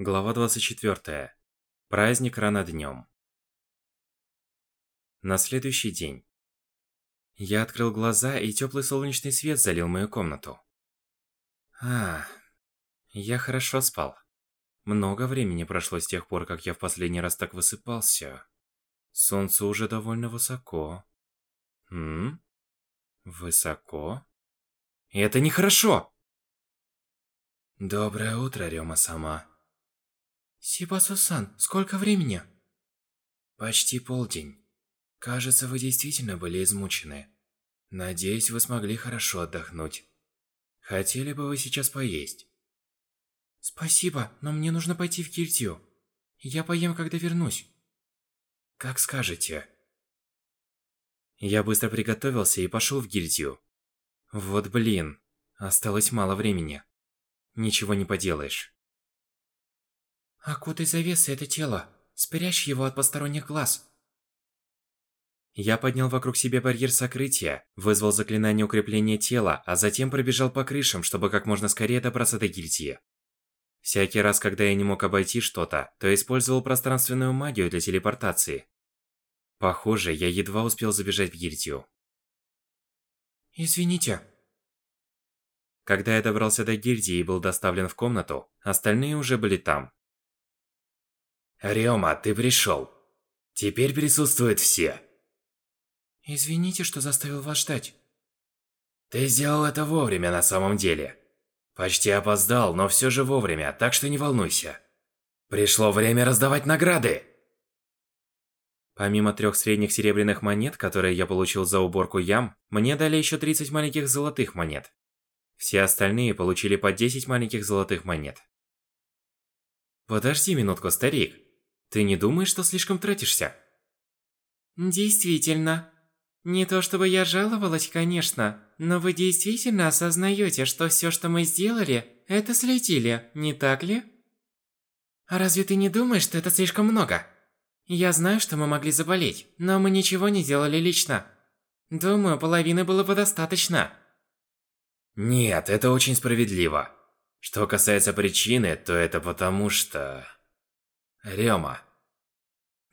Глава 24. Праздник рано днем. На следующий день. Я открыл глаза, и теплый солнечный свет залил мою комнату. А, я хорошо спал. Много времени прошло с тех пор, как я в последний раз так высыпался. Солнце уже довольно высоко. М? Высоко? Это нехорошо! Доброе утро, Рёма сама. Сибасу-сан, сколько времени? Почти полдень. Кажется, вы действительно были измучены. Надеюсь, вы смогли хорошо отдохнуть. Хотели бы вы сейчас поесть? Спасибо, но мне нужно пойти в гильдию. Я поем, когда вернусь. Как скажете. Я быстро приготовился и пошел в гильдию. Вот блин, осталось мало времени. Ничего не поделаешь. Окутай завесой это тело. Спрячь его от посторонних глаз. Я поднял вокруг себя барьер сокрытия, вызвал заклинание укрепления тела, а затем пробежал по крышам, чтобы как можно скорее добраться до гильдии. Всякий раз, когда я не мог обойти что-то, то использовал пространственную магию для телепортации. Похоже, я едва успел забежать в гильдию. Извините. Когда я добрался до гильдии и был доставлен в комнату, остальные уже были там. Рёма, ты пришел. Теперь присутствуют все. Извините, что заставил вас ждать. Ты сделал это вовремя на самом деле. Почти опоздал, но все же вовремя, так что не волнуйся. Пришло время раздавать награды. Помимо трех средних серебряных монет, которые я получил за уборку ям, мне дали еще 30 маленьких золотых монет. Все остальные получили по 10 маленьких золотых монет. Подожди минутку, старик. Ты не думаешь, что слишком тратишься? Действительно. Не то чтобы я жаловалась, конечно, но вы действительно осознаете, что все, что мы сделали, это слетели, не так ли? А разве ты не думаешь, что это слишком много? Я знаю, что мы могли заболеть, но мы ничего не делали лично. Думаю, половины было бы достаточно. Нет, это очень справедливо. Что касается причины, то это потому что... Рёма.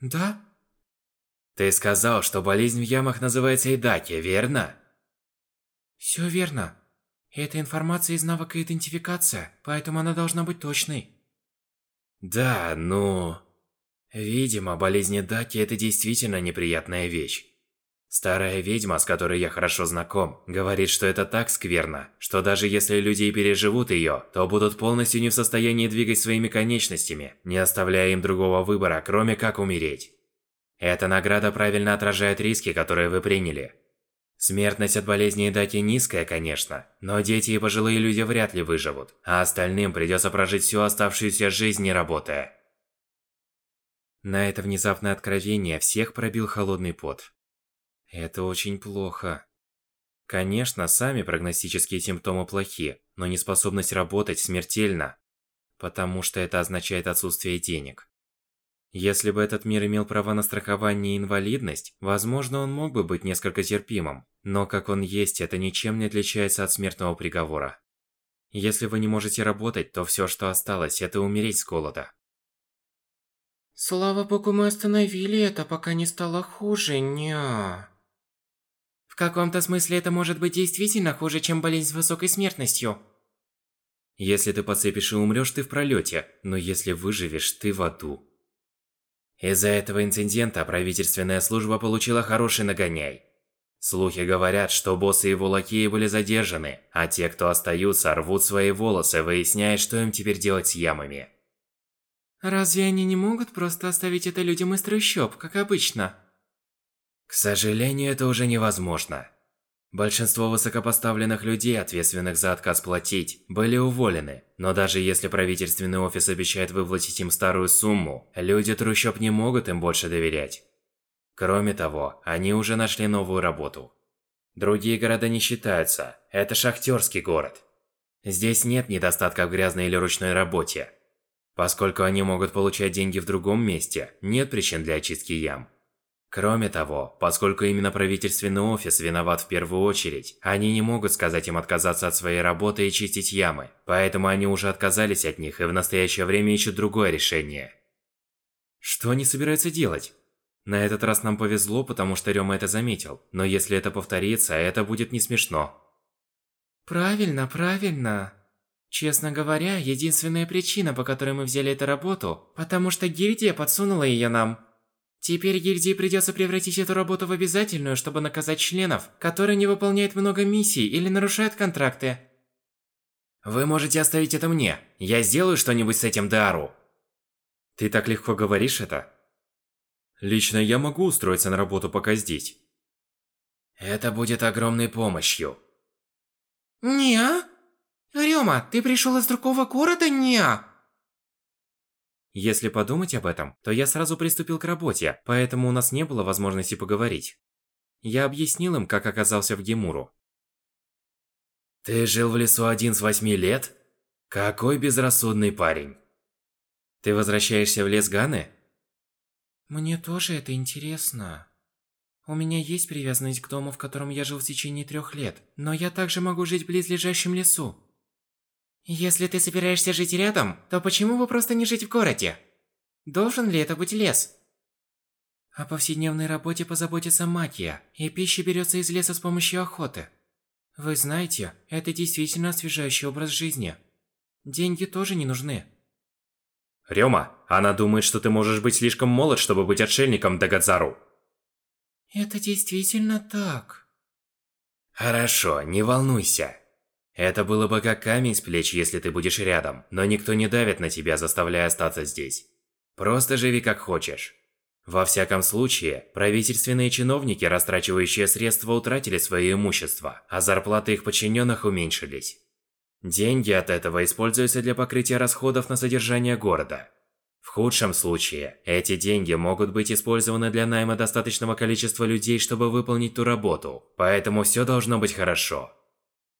Да? Ты сказал, что болезнь в ямах называется Идаки, верно? Всё верно. Это информация из навыка идентификация, поэтому она должна быть точной. Да, ну... Видимо, болезнь Идаки – это действительно неприятная вещь. Старая ведьма, с которой я хорошо знаком, говорит, что это так скверно, что даже если люди переживут ее, то будут полностью не в состоянии двигать своими конечностями, не оставляя им другого выбора, кроме как умереть. Эта награда правильно отражает риски, которые вы приняли. Смертность от болезни Даки низкая, конечно, но дети и пожилые люди вряд ли выживут, а остальным придется прожить всю оставшуюся жизнь не работая. На это внезапное откровение всех пробил холодный пот. Это очень плохо. Конечно, сами прогностические симптомы плохи, но неспособность работать смертельна, потому что это означает отсутствие денег. Если бы этот мир имел права на страхование и инвалидность, возможно, он мог бы быть несколько терпимым, но как он есть, это ничем не отличается от смертного приговора. Если вы не можете работать, то все, что осталось, это умереть с голода. Слава богу, мы остановили это, пока не стало хуже, ня. В каком-то смысле это может быть действительно хуже, чем болезнь с высокой смертностью. Если ты подцепишь и умрёшь, ты в пролёте, но если выживешь, ты в аду. Из-за этого инцидента правительственная служба получила хороший нагоняй. Слухи говорят, что боссы и его лакеи были задержаны, а те, кто остаются, рвут свои волосы, выясняя, что им теперь делать с ямами. Разве они не могут просто оставить это людям из трущоб, как обычно? К сожалению, это уже невозможно. Большинство высокопоставленных людей, ответственных за отказ платить, были уволены. Но даже если правительственный офис обещает выплатить им старую сумму, люди трущоб не могут им больше доверять. Кроме того, они уже нашли новую работу. Другие города не считаются, это шахтерский город. Здесь нет недостатка в грязной или ручной работе. Поскольку они могут получать деньги в другом месте, нет причин для очистки ям. Кроме того, поскольку именно правительственный офис виноват в первую очередь, они не могут сказать им отказаться от своей работы и чистить ямы, поэтому они уже отказались от них и в настоящее время ищут другое решение. Что они собираются делать? На этот раз нам повезло, потому что Рёма это заметил, но если это повторится, это будет не смешно. Правильно, правильно. Честно говоря, единственная причина, по которой мы взяли эту работу, потому что гильдия подсунула её нам. Теперь гильдии придется превратить эту работу в обязательную, чтобы наказать членов, которые не выполняют много миссий или нарушают контракты. Вы можете оставить это мне. Я сделаю что-нибудь с этим Дару. Ты так легко говоришь это? Лично я могу устроиться на работу пока здесь. Это будет огромной помощью. Не? Рёма, ты пришел из другого города, не? Если подумать об этом, то я сразу приступил к работе, поэтому у нас не было возможности поговорить. Я объяснил им, как оказался в Гемуру. Ты жил в лесу один с восьми лет? Какой безрассудный парень. Ты возвращаешься в лес Ганы? Мне тоже это интересно. У меня есть привязанность к дому, в котором я жил в течение трех лет, но я также могу жить в близлежащем лесу. Если ты собираешься жить рядом, то почему бы просто не жить в городе? Должен ли это быть лес? О повседневной работе позаботится магия, и пища берется из леса с помощью охоты. Вы знаете, это действительно освежающий образ жизни. Деньги тоже не нужны. Рёма, она думает, что ты можешь быть слишком молод, чтобы быть отшельником Дагадзару. Это действительно так. Хорошо, не волнуйся. Это было бы как камень с плеч, если ты будешь рядом, но никто не давит на тебя, заставляя остаться здесь. Просто живи как хочешь. Во всяком случае, правительственные чиновники, растрачивающие средства, утратили свое имущество, а зарплаты их подчиненных уменьшились. Деньги от этого используются для покрытия расходов на содержание города. В худшем случае, эти деньги могут быть использованы для найма достаточного количества людей, чтобы выполнить ту работу, поэтому все должно быть хорошо.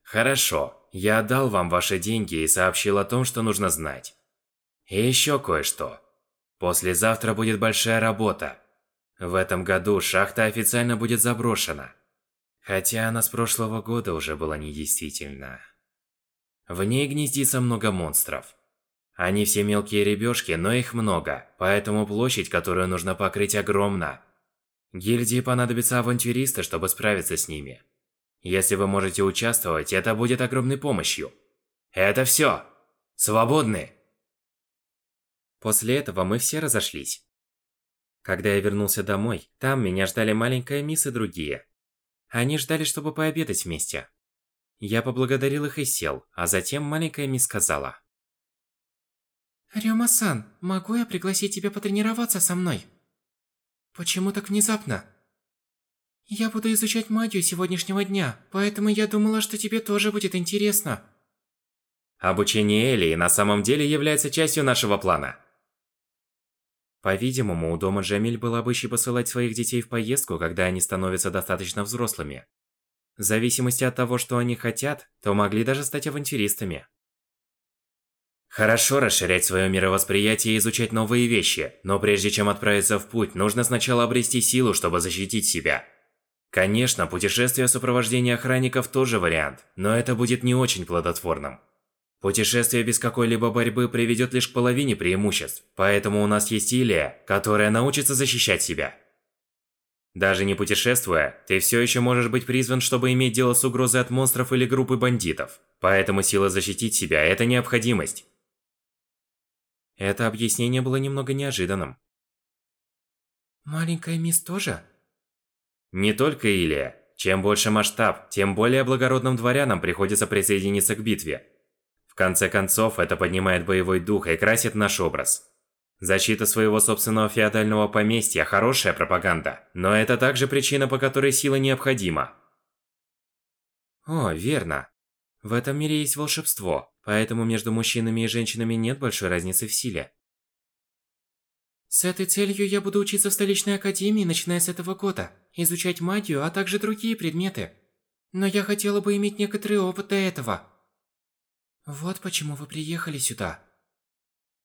Хорошо, я отдал вам ваши деньги и сообщил о том, что нужно знать. И еще кое-что. Послезавтра будет большая работа. В этом году шахта официально будет заброшена. Хотя она с прошлого года уже была недействительна. В ней гнездится много монстров. Они все мелкие ребёшки, но их много, поэтому площадь, которую нужно покрыть, огромна. Гильдии понадобятся авантюристы, чтобы справиться с ними. Если вы можете участвовать, это будет огромной помощью. Это все. Свободны. После этого мы все разошлись. Когда я вернулся домой, там меня ждали маленькая мисс и другие. Они ждали, чтобы пообедать вместе. Я поблагодарил их и сел, а затем маленькая мисс сказала. Рёма-сан, могу я пригласить тебя потренироваться со мной? Почему так внезапно? Я буду изучать магию сегодняшнего дня, поэтому я думала, что тебе тоже будет интересно. Обучение Элии на самом деле является частью нашего плана. По-видимому, у дома Джамиль было обычай посылать своих детей в поездку, когда они становятся достаточно взрослыми. В зависимости от того, что они хотят, то могли даже стать авантюристами. Хорошо расширять свое мировосприятие и изучать новые вещи, но прежде чем отправиться в путь, нужно сначала обрести силу, чтобы защитить себя. Конечно, путешествие в сопровождении охранников тоже вариант, но это будет не очень плодотворным. Путешествие без какой-либо борьбы приведет лишь к половине преимуществ, поэтому у нас есть Илия, которая научится защищать себя. Даже не путешествуя, ты все еще можешь быть призван, чтобы иметь дело с угрозой от монстров или группы бандитов. Поэтому сила защитить себя – это необходимость. Это объяснение было немного неожиданным. Маленькая мисс тоже? Не только Илия. Чем больше масштаб, тем более благородным дворянам приходится присоединиться к битве. В конце концов, это поднимает боевой дух и красит наш образ. Защита своего собственного феодального поместья – хорошая пропаганда, но это также причина, по которой сила необходима. О, верно. В этом мире есть волшебство, поэтому между мужчинами и женщинами нет большой разницы в силе. С этой целью я буду учиться в столичной академии, начиная с этого года, изучать магию, а также другие предметы. Но я хотела бы иметь некоторый опыт до этого. Вот почему вы приехали сюда.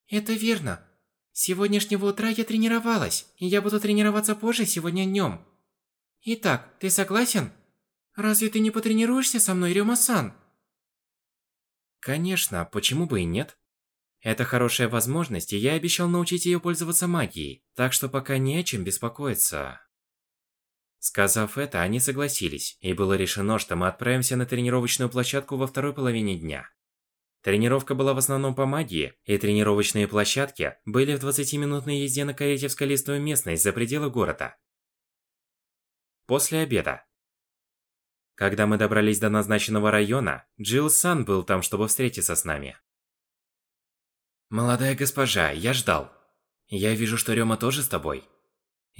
Это верно. С сегодняшнего утра я тренировалась, и я буду тренироваться позже сегодня днем. Итак, ты согласен? Разве ты не потренируешься со мной, Рюма-сан? Конечно, почему бы и нет? Это хорошая возможность, и я обещал научить ее пользоваться магией, так что пока не о чем беспокоиться. Сказав это, они согласились, и было решено, что мы отправимся на тренировочную площадку во второй половине дня. Тренировка была в основном по магии, и тренировочные площадки были в 20-минутной езде на карете в скалистую местность за пределы города. После обеда. Когда мы добрались до назначенного района, Джилл Сан был там, чтобы встретиться с нами. «Молодая госпожа, я ждал. Я вижу, что Рёма тоже с тобой.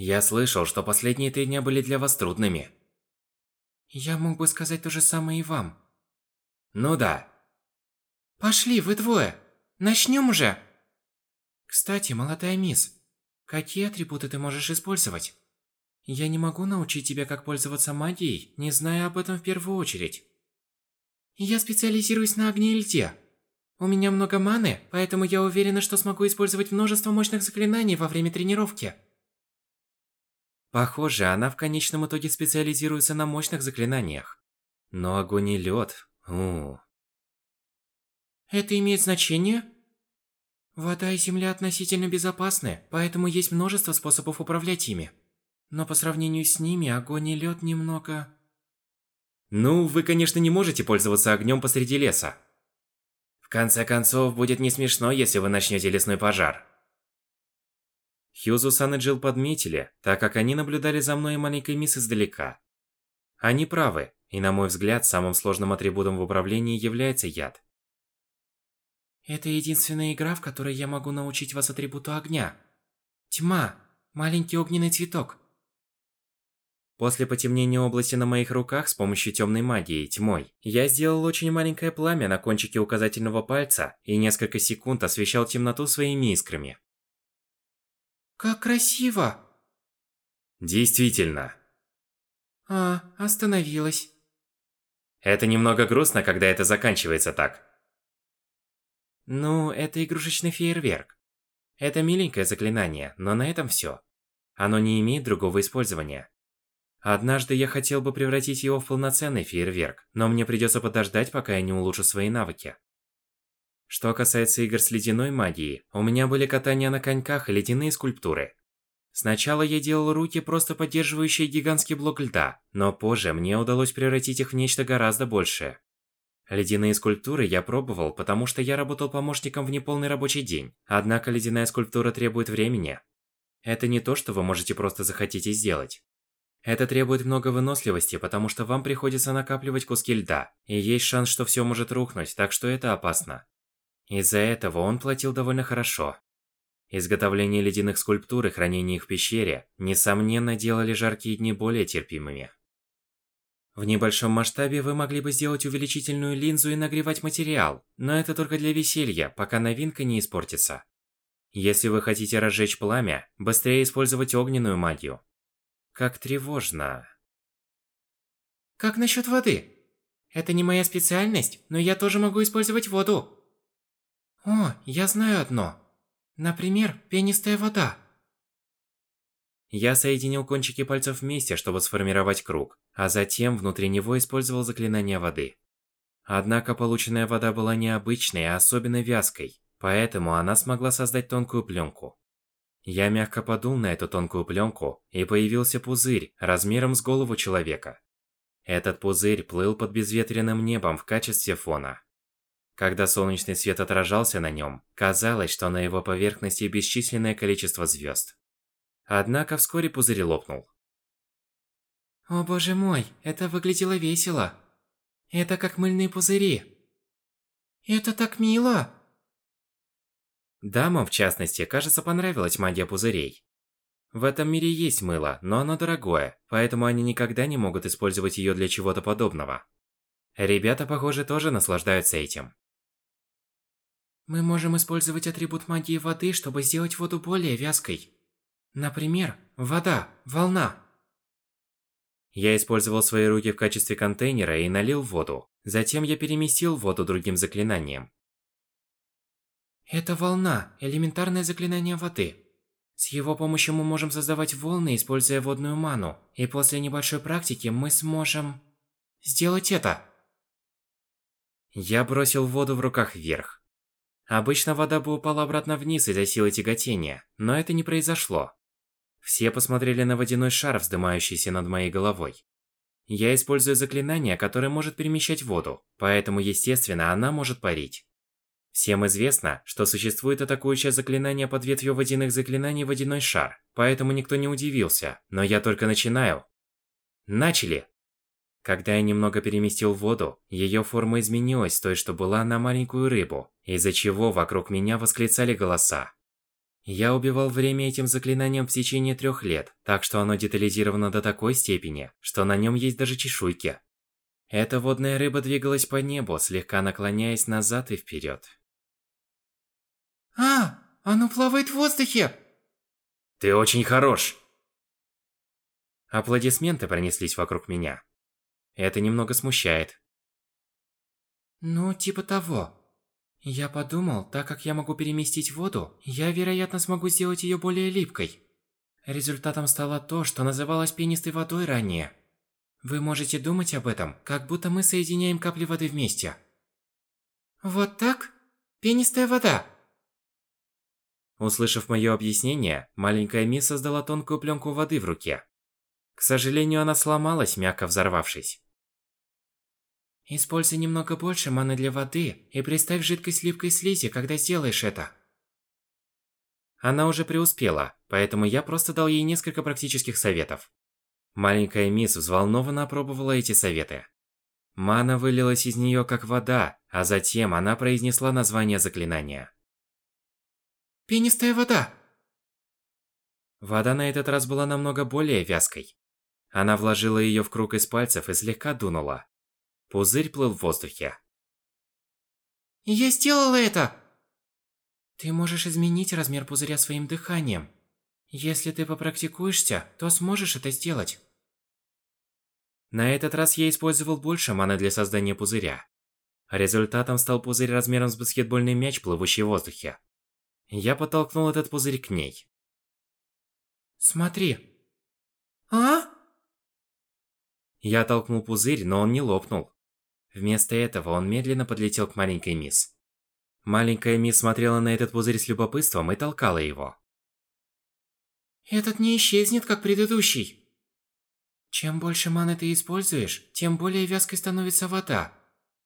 Я слышал, что последние три дня были для вас трудными». «Я мог бы сказать то же самое и вам». «Ну да, Пошли, вы двое. Начнем уже. Кстати, молодая мисс, какие атрибуты ты можешь использовать? Я не могу научить тебя, как пользоваться магией, не зная об этом в первую очередь. Я специализируюсь на огне и льде. У меня много маны, поэтому я уверена, что смогу использовать множество мощных заклинаний во время тренировки. Похоже, она в конечном итоге специализируется на мощных заклинаниях. Но огонь и лед... У. Это имеет значение? Вода и земля относительно безопасны, поэтому есть множество способов управлять ими. Но по сравнению с ними, огонь и лед немного... Ну, вы, конечно, не можете пользоваться огнем посреди леса. В конце концов, будет не смешно, если вы начнете лесной пожар. Хьюзу-сан и Джилл подметили, так как они наблюдали за мной и маленькой мисс издалека. Они правы, и на мой взгляд, самым сложным атрибутом в управлении является яд. Это единственная игра, в которой я могу научить вас атрибуту огня. Тьма. Маленький огненный цветок. После потемнения области на моих руках с помощью темной магии, тьмой, я сделал очень маленькое пламя на кончике указательного пальца и несколько секунд освещал темноту своими искрами. Как красиво! Действительно. А, остановилась. Это немного грустно, когда это заканчивается так. Ну, это игрушечный фейерверк. Это миленькое заклинание, но на этом все. Оно не имеет другого использования. Однажды я хотел бы превратить его в полноценный фейерверк, но мне придется подождать, пока я не улучшу свои навыки. Что касается игр с ледяной магией, у меня были катания на коньках и ледяные скульптуры. Сначала я делал руки, просто поддерживающие гигантский блок льда, но позже мне удалось превратить их в нечто гораздо большее. Ледяные скульптуры я пробовал, потому что я работал помощником в неполный рабочий день. Однако ледяная скульптура требует времени. Это не то, что вы можете просто захотеть и сделать. Это требует много выносливости, потому что вам приходится накапливать куски льда, и есть шанс, что все может рухнуть, так что это опасно. Из-за этого он платил довольно хорошо. Изготовление ледяных скульптур и хранение их в пещере, несомненно, делали жаркие дни более терпимыми. В небольшом масштабе вы могли бы сделать увеличительную линзу и нагревать материал, но это только для веселья, пока новинка не испортится. Если вы хотите разжечь пламя, быстрее использовать огненную магию. Как тревожно. Как насчет воды? Это не моя специальность, но я тоже могу использовать воду. О, я знаю одно. Например, пенистая вода. Я соединил кончики пальцев вместе, чтобы сформировать круг, а затем внутри него использовал заклинание воды. Однако полученная вода была необычной, а особенно вязкой, поэтому она смогла создать тонкую пленку. Я мягко подул на эту тонкую пленку, и появился пузырь размером с голову человека. Этот пузырь плыл под безветренным небом в качестве фона. Когда солнечный свет отражался на нем, казалось, что на его поверхности бесчисленное количество звезд. Однако вскоре пузырь лопнул. О боже мой, это выглядело весело. Это как мыльные пузыри. Это так мило. Дамам, в частности, кажется, понравилась магия пузырей. В этом мире есть мыло, но оно дорогое, поэтому они никогда не могут использовать ее для чего-то подобного. Ребята, похоже, тоже наслаждаются этим. Мы можем использовать атрибут магии воды, чтобы сделать воду более вязкой. Например, вода, волна. Я использовал свои руки в качестве контейнера и налил воду. Затем я переместил воду другим заклинанием. Это волна, элементарное заклинание воды. С его помощью мы можем создавать волны, используя водную ману. И после небольшой практики мы сможем... сделать это. Я бросил воду в руках вверх. Обычно вода бы упала обратно вниз из-за силы тяготения, но это не произошло. Все посмотрели на водяной шар, вздымающийся над моей головой. Я использую заклинание, которое может перемещать воду, поэтому, естественно, она может парить. Всем известно, что существует атакующее заклинание под ветвью водяных заклинаний «Водяной шар», поэтому никто не удивился, но я только начинаю. Начали! Когда я немного переместил воду, ее форма изменилась с той, что была на маленькую рыбу, из-за чего вокруг меня восклицали голоса. Я убивал время этим заклинанием в течение трех лет, так что оно детализировано до такой степени, что на нем есть даже чешуйки. Эта водная рыба двигалась по небу, слегка наклоняясь назад и вперед. А, оно плавает в воздухе! Ты очень хорош! Аплодисменты пронеслись вокруг меня. Это немного смущает. Ну, типа того. Я подумал, так как я могу переместить воду, я, вероятно, смогу сделать ее более липкой. Результатом стало то, что называлось пенистой водой ранее. Вы можете думать об этом, как будто мы соединяем капли воды вместе. Вот так? Пенистая вода. Услышав мое объяснение, маленькая Ми создала тонкую пленку воды в руке. К сожалению, она сломалась, мягко взорвавшись. Используй немного больше маны для воды и представь жидкость липкой слизи, когда сделаешь это. Она уже преуспела, поэтому я просто дал ей несколько практических советов. Маленькая мисс взволнованно опробовала эти советы. Мана вылилась из нее как вода, а затем она произнесла название заклинания. Пенистая вода. Вода на этот раз была намного более вязкой. Она вложила ее в круг из пальцев и слегка дунула. Пузырь плыл в воздухе. Я сделала это! Ты можешь изменить размер пузыря своим дыханием. Если ты попрактикуешься, то сможешь это сделать. На этот раз я использовал больше маны для создания пузыря. Результатом стал пузырь размером с баскетбольный мяч, плывущий в воздухе. Я подтолкнул этот пузырь к ней. Смотри. А? Я толкнул пузырь, но он не лопнул. Вместо этого он медленно подлетел к маленькой мисс. Маленькая мисс смотрела на этот пузырь с любопытством и толкала его. Этот не исчезнет, как предыдущий. Чем больше маны ты используешь, тем более вязкой становится вода.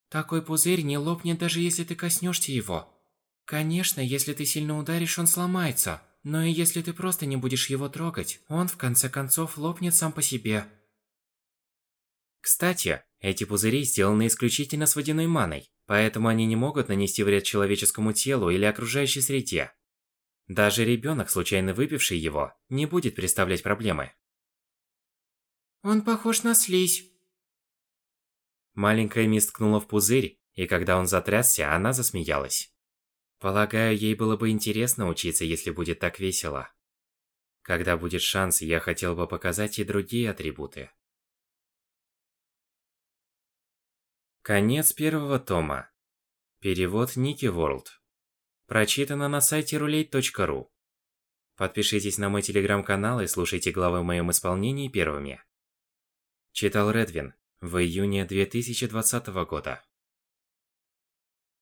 Такой пузырь не лопнет, даже если ты коснешься его. Конечно, если ты сильно ударишь, он сломается. Но и если ты просто не будешь его трогать, он в конце концов лопнет сам по себе. Кстати, эти пузыри сделаны исключительно с водяной маной, поэтому они не могут нанести вред человеческому телу или окружающей среде. Даже ребенок, случайно выпивший его, не будет представлять проблемы. Он похож на слизь. Маленькая мисс ткнула в пузырь, и когда он затрясся, она засмеялась. Полагаю, ей было бы интересно учиться, если будет так весело. Когда будет шанс, я хотел бы показать и другие атрибуты. Конец первого тома. Перевод Ники Ворлд. Прочитано на сайте roulette.ru. Подпишитесь на мой телеграм-канал и слушайте главы в моем исполнении первыми. Читал Редвин в июне 2020 года.